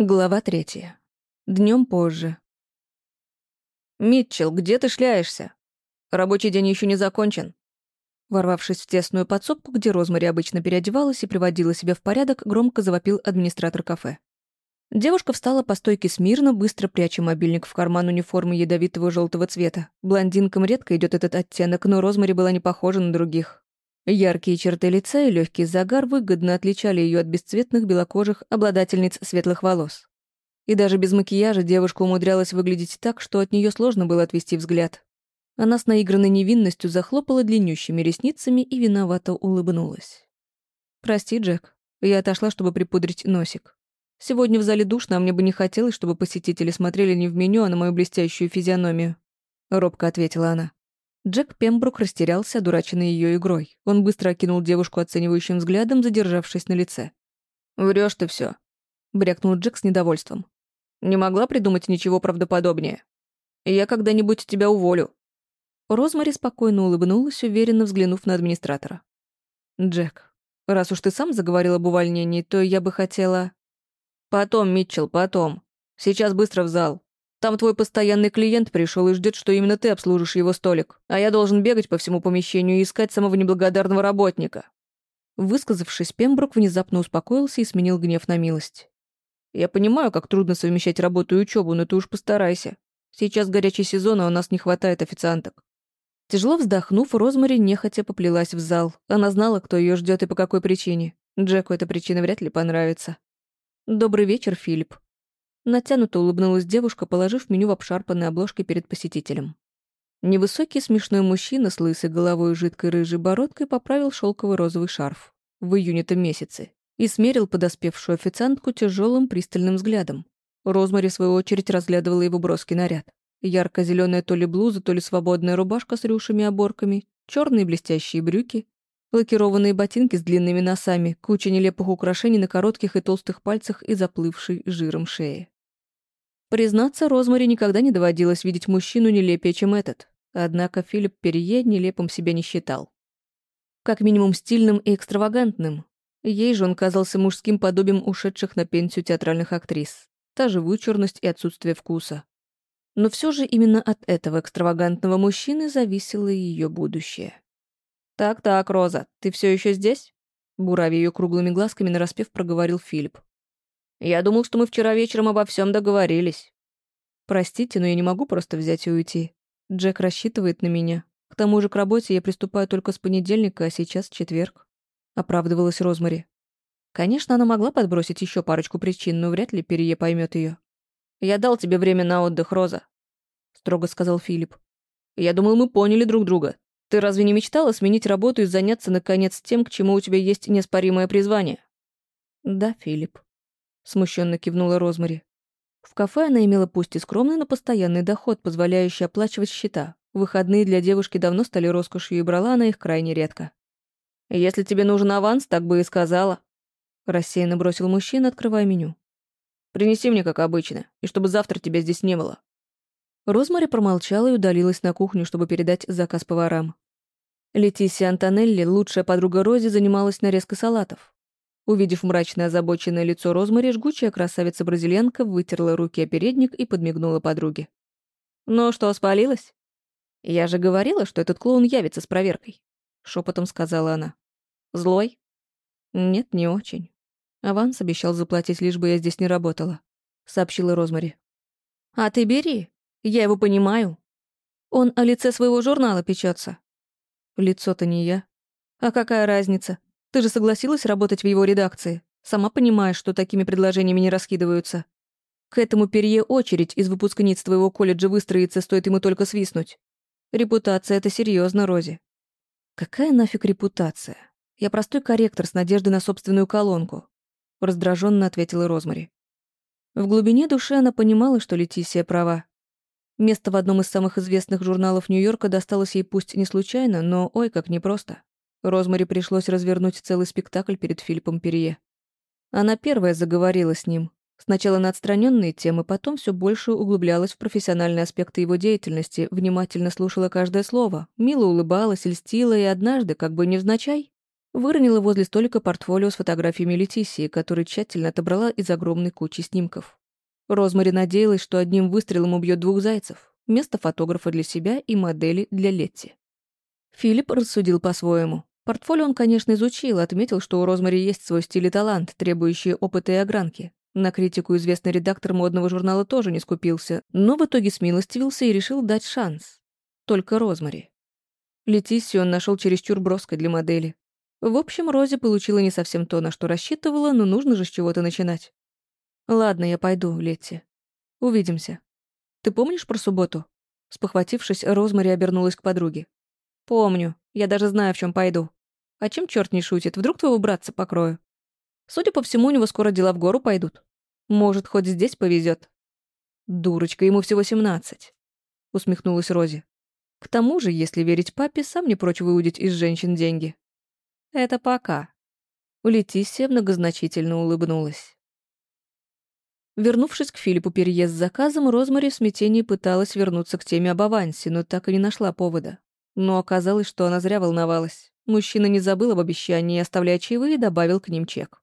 Глава третья. Днем позже. «Митчелл, где ты шляешься? Рабочий день еще не закончен». Ворвавшись в тесную подсобку, где Розмари обычно переодевалась и приводила себя в порядок, громко завопил администратор кафе. Девушка встала по стойке смирно, быстро пряча мобильник в карман униформы ядовитого желтого цвета. Блондинкам редко идет этот оттенок, но Розмари была не похожа на других. Яркие черты лица и легкий загар выгодно отличали ее от бесцветных белокожих обладательниц светлых волос. И даже без макияжа девушка умудрялась выглядеть так, что от нее сложно было отвести взгляд. Она с наигранной невинностью захлопала длиннющими ресницами и виновато улыбнулась. «Прости, Джек, я отошла, чтобы припудрить носик. Сегодня в зале душно, а мне бы не хотелось, чтобы посетители смотрели не в меню, а на мою блестящую физиономию», — робко ответила она. Джек Пембрук растерялся, одураченный ее игрой. Он быстро окинул девушку оценивающим взглядом, задержавшись на лице. Врешь ты все, брякнул Джек с недовольством. «Не могла придумать ничего правдоподобнее. Я когда-нибудь тебя уволю». Розмари спокойно улыбнулась, уверенно взглянув на администратора. «Джек, раз уж ты сам заговорил об увольнении, то я бы хотела...» «Потом, Митчелл, потом. Сейчас быстро в зал. Там твой постоянный клиент пришел и ждет, что именно ты обслужишь его столик, а я должен бегать по всему помещению и искать самого неблагодарного работника». Высказавшись, Пембрук внезапно успокоился и сменил гнев на милость. «Я понимаю, как трудно совмещать работу и учебу, но ты уж постарайся. Сейчас горячий сезон, а у нас не хватает официанток». Тяжело вздохнув, Розмари нехотя поплелась в зал. Она знала, кто ее ждет и по какой причине. Джеку эта причина вряд ли понравится. «Добрый вечер, Филипп», Натянуто улыбнулась девушка, положив меню в обшарпанной обложке перед посетителем. Невысокий смешной мужчина с лысой головой и жидкой рыжей бородкой поправил шелковый розовый шарф в июне-то месяце и смерил подоспевшую официантку тяжелым пристальным взглядом. Розмари, в свою очередь, разглядывала его броский наряд. Ярко-зеленая то ли блуза, то ли свободная рубашка с рюшами оборками, черные блестящие брюки, лакированные ботинки с длинными носами, куча нелепых украшений на коротких и толстых пальцах и заплывшей жиром шеи. Признаться, Розмари никогда не доводилось видеть мужчину нелепее, чем этот. Однако Филипп Перье нелепым себя не считал. Как минимум стильным и экстравагантным. Ей же он казался мужским подобием ушедших на пенсию театральных актрис. Та же вычурность и отсутствие вкуса. Но все же именно от этого экстравагантного мужчины зависело ее будущее. «Так-так, Роза, ты все еще здесь?» Буравя ее круглыми глазками, нараспев проговорил Филипп. Я думал, что мы вчера вечером обо всем договорились. Простите, но я не могу просто взять и уйти. Джек рассчитывает на меня. К тому же к работе я приступаю только с понедельника, а сейчас четверг. Оправдывалась Розмари. Конечно, она могла подбросить еще парочку причин, но вряд ли Перье поймет ее. «Я дал тебе время на отдых, Роза», — строго сказал Филипп. «Я думал, мы поняли друг друга. Ты разве не мечтала сменить работу и заняться, наконец, тем, к чему у тебя есть неоспоримое призвание?» «Да, Филипп», смущенно кивнула Розмари. В кафе она имела пусть и скромный, но постоянный доход, позволяющий оплачивать счета. Выходные для девушки давно стали роскошью, и брала она их крайне редко. «Если тебе нужен аванс, так бы и сказала», — рассеянно бросил мужчина, открывая меню. «Принеси мне, как обычно, и чтобы завтра тебя здесь не было». Розмари промолчала и удалилась на кухню, чтобы передать заказ поварам. Летисия Антонелли, лучшая подруга Рози, занималась нарезкой салатов. Увидев мрачное озабоченное лицо Розмари, жгучая красавица-бразильянка вытерла руки о передник и подмигнула подруге. «Ну что, спалилась?» «Я же говорила, что этот клоун явится с проверкой», — шепотом сказала она. «Злой?» «Нет, не очень. Аванс обещал заплатить, лишь бы я здесь не работала», — сообщила Розмари. «А ты бери. Я его понимаю. Он о лице своего журнала печется. «Лицо-то не я. А какая разница? Ты же согласилась работать в его редакции. Сама понимаешь, что такими предложениями не раскидываются. К этому перье очередь из выпускниц твоего колледжа выстроится, стоит ему только свистнуть. Репутация — это серьезно, Рози. Какая нафиг репутация? Я простой корректор с надеждой на собственную колонку. Раздраженно ответила Розмари. В глубине души она понимала, что Летисия права. Место в одном из самых известных журналов Нью-Йорка досталось ей пусть не случайно, но ой, как непросто. Розмари пришлось развернуть целый спектакль перед Филиппом Перье. Она первая заговорила с ним. Сначала на отстраненные темы, потом все больше углублялась в профессиональные аспекты его деятельности, внимательно слушала каждое слово, мило улыбалась, льстила и однажды, как бы невзначай, выронила возле столика портфолио с фотографиями Летисии, который тщательно отобрала из огромной кучи снимков. Розмари надеялась, что одним выстрелом убьет двух зайцев. Место фотографа для себя и модели для Летти. Филипп рассудил по-своему. Портфолио он, конечно, изучил, отметил, что у Розмари есть свой стиль и талант, требующие опыта и огранки. На критику известный редактор модного журнала тоже не скупился, но в итоге смилостивился и решил дать шанс. Только Розмари. Летиссию он нашел чересчур броской для модели. В общем, Рози получила не совсем то, на что рассчитывала, но нужно же с чего-то начинать. «Ладно, я пойду, Летти. Увидимся. Ты помнишь про субботу?» Спохватившись, Розмари обернулась к подруге. «Помню. Я даже знаю, в чем пойду. А чем черт не шутит? Вдруг твоего братца покрою? Судя по всему, у него скоро дела в гору пойдут. Может, хоть здесь повезет. Дурочка, ему всего семнадцать. Усмехнулась Рози. К тому же, если верить папе, сам не прочь выудить из женщин деньги. Это пока. Летисия многозначительно улыбнулась. Вернувшись к Филиппу Перье с заказом, Розмари в смятении пыталась вернуться к теме об авансе, но так и не нашла повода. Но оказалось, что она зря волновалась. Мужчина не забыл об обещании, оставляя чаевые, добавил к ним чек.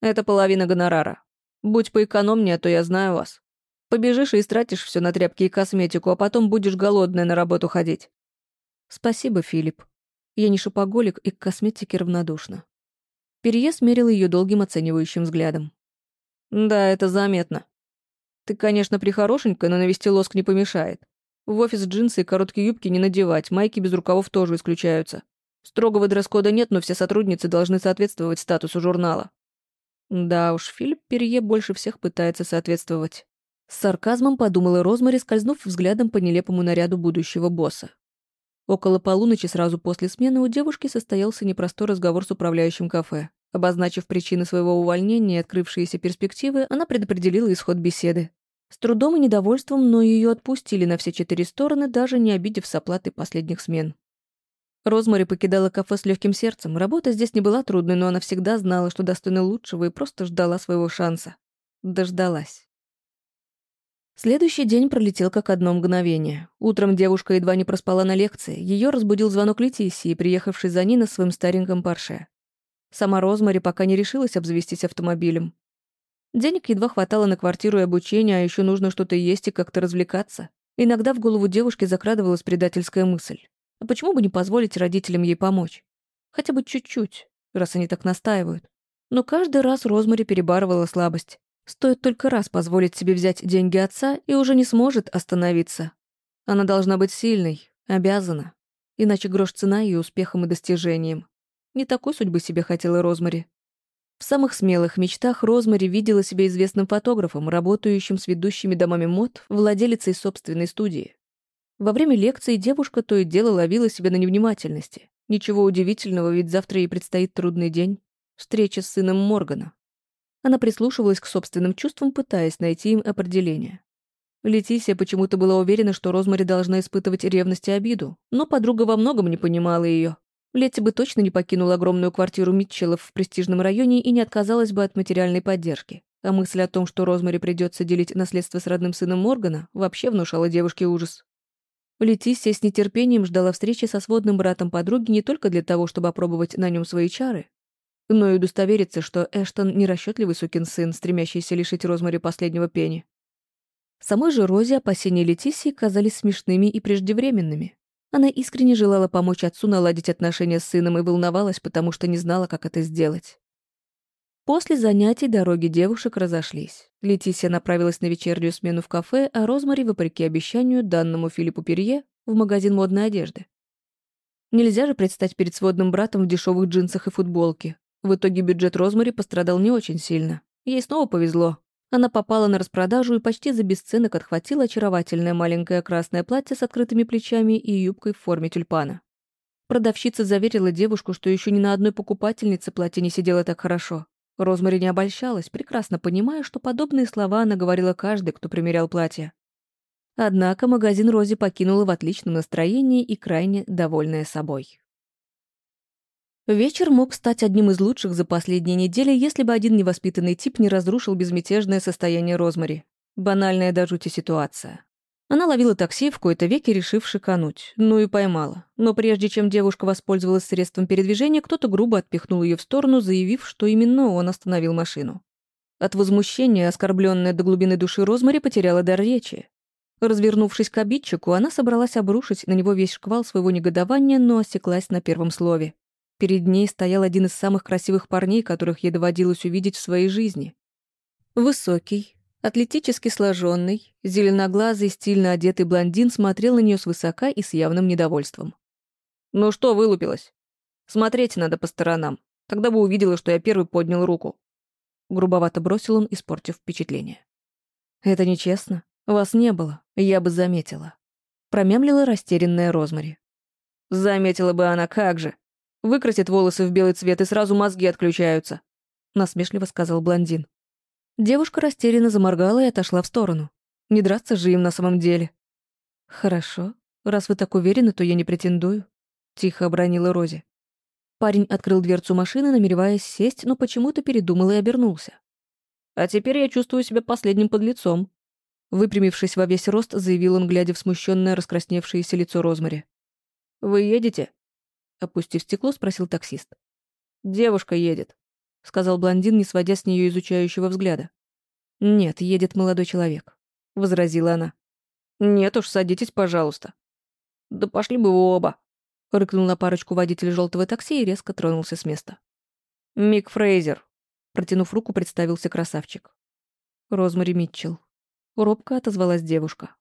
«Это половина гонорара. Будь поэкономнее, а то я знаю вас. Побежишь и истратишь все на тряпки и косметику, а потом будешь голодная на работу ходить». «Спасибо, Филипп. Я не шопоголик и к косметике равнодушна». Перье смерил ее долгим оценивающим взглядом. «Да, это заметно. Ты, конечно, прихорошенькая, но навести лоск не помешает. В офис джинсы и короткие юбки не надевать, майки без рукавов тоже исключаются. Строгого дресс-кода нет, но все сотрудницы должны соответствовать статусу журнала. Да уж, Филипп Перье больше всех пытается соответствовать. С сарказмом подумала Розмари, скользнув взглядом по нелепому наряду будущего босса. Около полуночи сразу после смены у девушки состоялся непростой разговор с управляющим кафе. Обозначив причины своего увольнения и открывшиеся перспективы, она предопределила исход беседы. С трудом и недовольством, но ее отпустили на все четыре стороны, даже не обидев с оплатой последних смен. Розмари покидала кафе с легким сердцем. Работа здесь не была трудной, но она всегда знала, что достойна лучшего и просто ждала своего шанса. Дождалась. Следующий день пролетел как одно мгновение. Утром девушка едва не проспала на лекции. Ее разбудил звонок Летисии, приехавшей за ней на своем стареньком парше. Сама Розмари пока не решилась обзавестись автомобилем. Денег едва хватало на квартиру и обучение, а еще нужно что-то есть и как-то развлекаться. Иногда в голову девушки закрадывалась предательская мысль. А почему бы не позволить родителям ей помочь? Хотя бы чуть-чуть, раз они так настаивают. Но каждый раз Розмари перебарывала слабость. Стоит только раз позволить себе взять деньги отца, и уже не сможет остановиться. Она должна быть сильной, обязана. Иначе грош цена ее успехам и достижениям. Не такой судьбы себе хотела Розмари. В самых смелых мечтах Розмари видела себя известным фотографом, работающим с ведущими домами мод, владелицей собственной студии. Во время лекции девушка то и дело ловила себя на невнимательности. Ничего удивительного, ведь завтра ей предстоит трудный день. Встреча с сыном Моргана. Она прислушивалась к собственным чувствам, пытаясь найти им определение. Летисия почему-то была уверена, что Розмари должна испытывать ревность и обиду, но подруга во многом не понимала ее. Летти бы точно не покинула огромную квартиру Митчеллов в престижном районе и не отказалась бы от материальной поддержки. А мысль о том, что Розмари придется делить наследство с родным сыном Моргана, вообще внушала девушке ужас. Летисия с нетерпением ждала встречи со сводным братом подруги не только для того, чтобы опробовать на нем свои чары, но и удостовериться, что Эштон — нерасчетливый сукин сын, стремящийся лишить Розмари последнего пени. Самой же Розе опасения Летисии казались смешными и преждевременными. Она искренне желала помочь отцу наладить отношения с сыном и волновалась, потому что не знала, как это сделать. После занятий дороги девушек разошлись. Летисия направилась на вечернюю смену в кафе, а Розмари, вопреки обещанию, данному Филиппу Перье, в магазин модной одежды. Нельзя же предстать перед сводным братом в дешевых джинсах и футболке. В итоге бюджет Розмари пострадал не очень сильно. Ей снова повезло. Она попала на распродажу и почти за бесценок отхватила очаровательное маленькое красное платье с открытыми плечами и юбкой в форме тюльпана. Продавщица заверила девушку, что еще ни на одной покупательнице платье не сидело так хорошо. Розмари не обольщалась, прекрасно понимая, что подобные слова она говорила каждый, кто примерял платье. Однако магазин Рози покинула в отличном настроении и крайне довольная собой. Вечер мог стать одним из лучших за последние недели, если бы один невоспитанный тип не разрушил безмятежное состояние Розмари. Банальная до жути ситуация. Она ловила такси, в кои-то веке решив шикануть. Ну и поймала. Но прежде чем девушка воспользовалась средством передвижения, кто-то грубо отпихнул ее в сторону, заявив, что именно он остановил машину. От возмущения, оскорбленная до глубины души Розмари, потеряла дар речи. Развернувшись к обидчику, она собралась обрушить на него весь шквал своего негодования, но осеклась на первом слове. Перед ней стоял один из самых красивых парней, которых ей доводилось увидеть в своей жизни. Высокий, Атлетически сложенный, зеленоглазый, стильно одетый блондин смотрел на нее свысока и с явным недовольством. «Ну что вылупилась? Смотреть надо по сторонам. Тогда бы увидела, что я первый поднял руку». Грубовато бросил он, испортив впечатление. «Это нечестно. Вас не было. Я бы заметила». Промямлила растерянная Розмари. «Заметила бы она, как же. Выкрасит волосы в белый цвет, и сразу мозги отключаются», насмешливо сказал блондин. Девушка растерянно заморгала и отошла в сторону. Не драться же им на самом деле. «Хорошо. Раз вы так уверены, то я не претендую», — тихо обронила Рози. Парень открыл дверцу машины, намереваясь сесть, но почему-то передумал и обернулся. «А теперь я чувствую себя последним подлецом», — выпрямившись во весь рост, заявил он, глядя в смущенное, раскрасневшееся лицо Розмари. «Вы едете?» — опустив стекло, спросил таксист. «Девушка едет», — сказал блондин, не сводя с нее изучающего взгляда. «Нет, едет молодой человек», — возразила она. «Нет уж, садитесь, пожалуйста». «Да пошли бы вы оба», — рыкнул на парочку водитель желтого такси и резко тронулся с места. «Мик Фрейзер», — протянув руку, представился красавчик. Розмари Митчелл. Робко отозвалась девушка.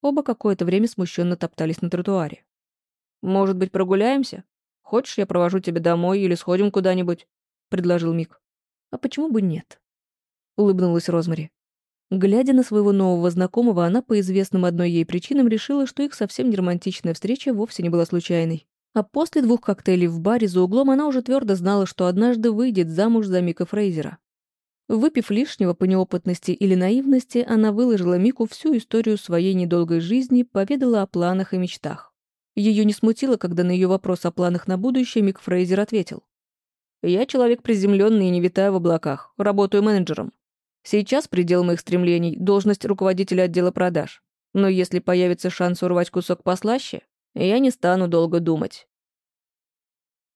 Оба какое-то время смущенно топтались на тротуаре. «Может быть, прогуляемся? Хочешь, я провожу тебя домой или сходим куда-нибудь?» — предложил Мик. «А почему бы нет?» — улыбнулась Розмари. Глядя на своего нового знакомого, она по известным одной ей причинам решила, что их совсем не романтичная встреча вовсе не была случайной. А после двух коктейлей в баре за углом она уже твердо знала, что однажды выйдет замуж за Мика Фрейзера. Выпив лишнего по неопытности или наивности, она выложила Мику всю историю своей недолгой жизни, поведала о планах и мечтах. Ее не смутило, когда на ее вопрос о планах на будущее Мик Фрейзер ответил. Я человек приземленный и не витаю в облаках, работаю менеджером. Сейчас предел моих стремлений — должность руководителя отдела продаж. Но если появится шанс урвать кусок послаще, я не стану долго думать.